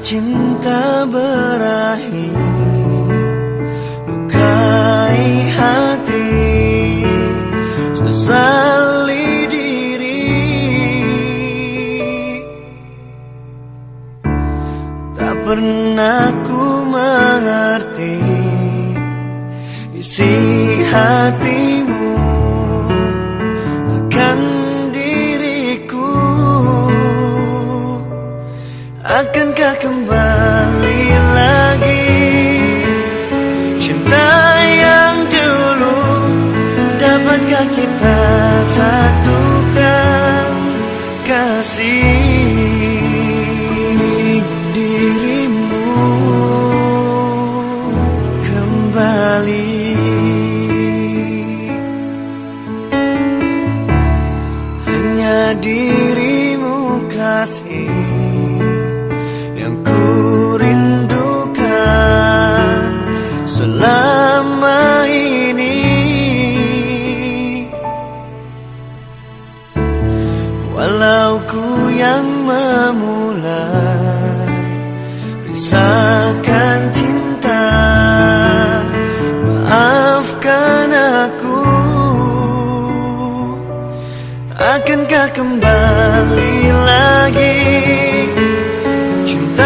cinta berakhir Lukai hati Sesali diri. Tak pernah ku mengerti Isi hatimu Akankah kembali lagi? Cinta yang dulu Dapatkah kita satukan Kasih dirimu kembali? Hanya dirimu kasih yang ku rindukan selama ini. Walau ku yang memulai Risahkan cinta Maafkan aku. Akankah kembali lagi Cinta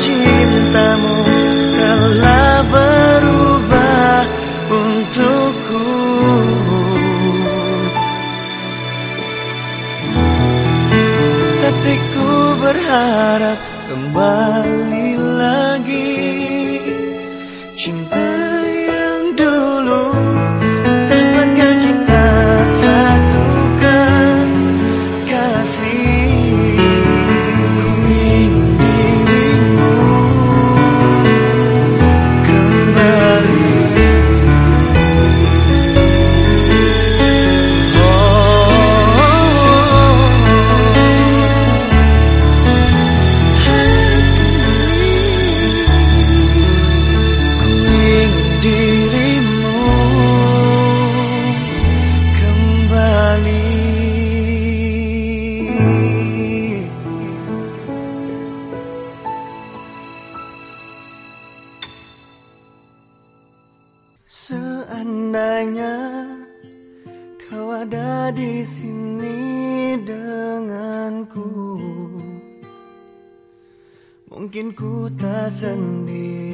cintamu telah berubah untukku. Tapi ku berharap kembali lagi. Cinta Seandainya kau ada di sini denganku Mungkin ku tak sendiri